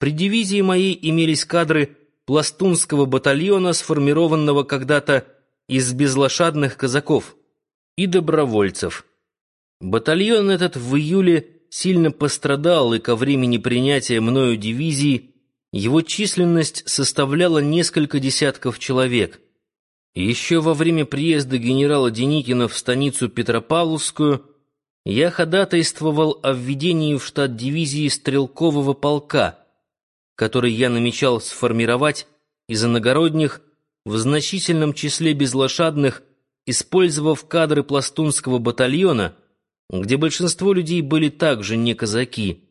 При дивизии моей имелись кадры пластунского батальона, сформированного когда-то из безлошадных казаков и добровольцев. Батальон этот в июле сильно пострадал, и ко времени принятия мною дивизии его численность составляла несколько десятков человек. Еще во время приезда генерала Деникина в станицу Петропавловскую я ходатайствовал о введении в штат дивизии стрелкового полка, который я намечал сформировать из иногородних в значительном числе безлошадных, использовав кадры пластунского батальона, где большинство людей были также не казаки.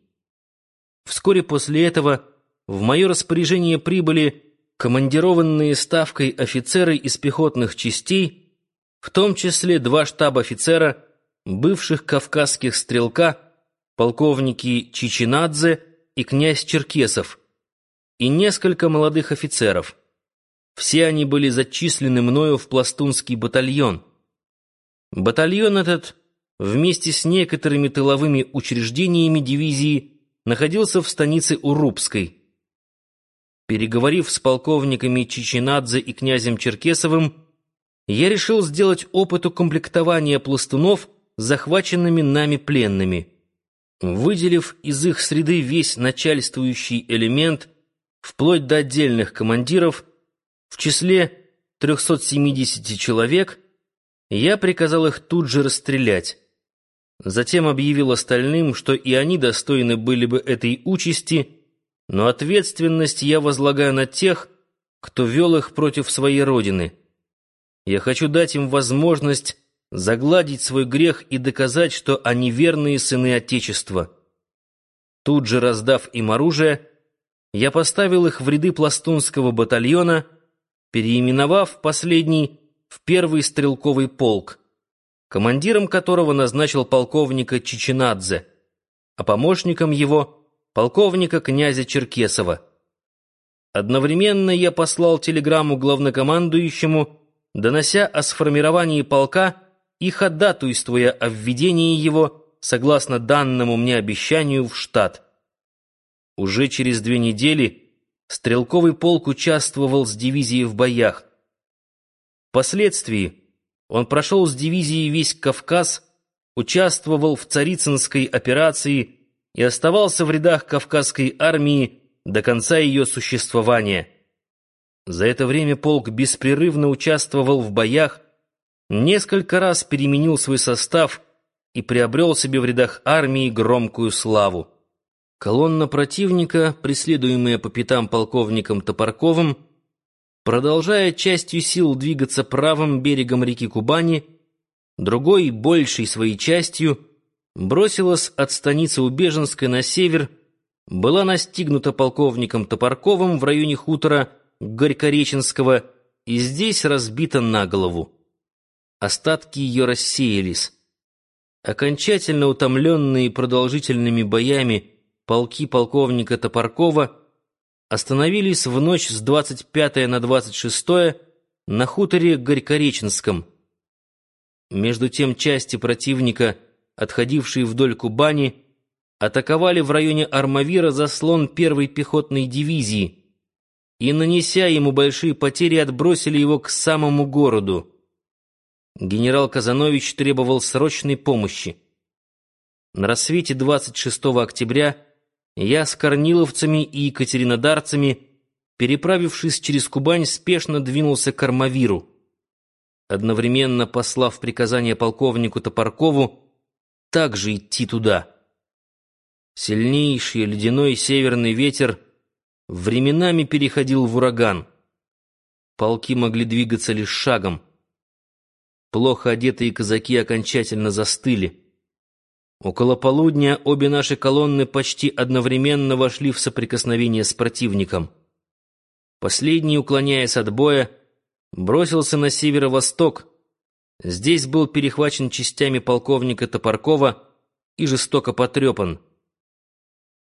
Вскоре после этого в мое распоряжение прибыли командированные ставкой офицеры из пехотных частей, в том числе два штаб-офицера, бывших кавказских стрелка, полковники Чичинадзе и князь Черкесов, и несколько молодых офицеров. Все они были зачислены мною в пластунский батальон. Батальон этот, вместе с некоторыми тыловыми учреждениями дивизии, находился в станице Урупской. Переговорив с полковниками Чичинадзе и князем Черкесовым, я решил сделать опыт укомплектования пластунов захваченными нами пленными. Выделив из их среды весь начальствующий элемент, вплоть до отдельных командиров, в числе 370 человек, я приказал их тут же расстрелять. Затем объявил остальным, что и они достойны были бы этой участи — но ответственность я возлагаю на тех, кто вел их против своей родины. Я хочу дать им возможность загладить свой грех и доказать, что они верные сыны Отечества. Тут же раздав им оружие, я поставил их в ряды пластунского батальона, переименовав последний в первый стрелковый полк, командиром которого назначил полковника Чичинадзе, а помощником его — полковника князя Черкесова. Одновременно я послал телеграмму главнокомандующему, донося о сформировании полка и ходатайствуя о введении его, согласно данному мне обещанию, в штат. Уже через две недели стрелковый полк участвовал с дивизией в боях. Впоследствии он прошел с дивизией весь Кавказ, участвовал в Царицынской операции и оставался в рядах Кавказской армии до конца ее существования. За это время полк беспрерывно участвовал в боях, несколько раз переменил свой состав и приобрел себе в рядах армии громкую славу. Колонна противника, преследуемая по пятам полковником Топорковым, продолжая частью сил двигаться правым берегом реки Кубани, другой, большей своей частью — бросилась от станицы Убеженской на север, была настигнута полковником Топорковым в районе хутора Горькореченского и здесь разбита на голову. Остатки ее рассеялись. Окончательно утомленные продолжительными боями полки полковника Топоркова остановились в ночь с 25 на 26 на хуторе Горькореченском. Между тем части противника — отходившие вдоль Кубани, атаковали в районе Армавира заслон первой пехотной дивизии и, нанеся ему большие потери, отбросили его к самому городу. Генерал Казанович требовал срочной помощи. На рассвете 26 октября я с корниловцами и екатеринодарцами, переправившись через Кубань, спешно двинулся к Армавиру. Одновременно послав приказание полковнику Топоркову также идти туда. Сильнейший ледяной северный ветер временами переходил в ураган. Полки могли двигаться лишь шагом. Плохо одетые казаки окончательно застыли. Около полудня обе наши колонны почти одновременно вошли в соприкосновение с противником. Последний, уклоняясь от боя, бросился на северо-восток, Здесь был перехвачен частями полковника Топоркова и жестоко потрепан.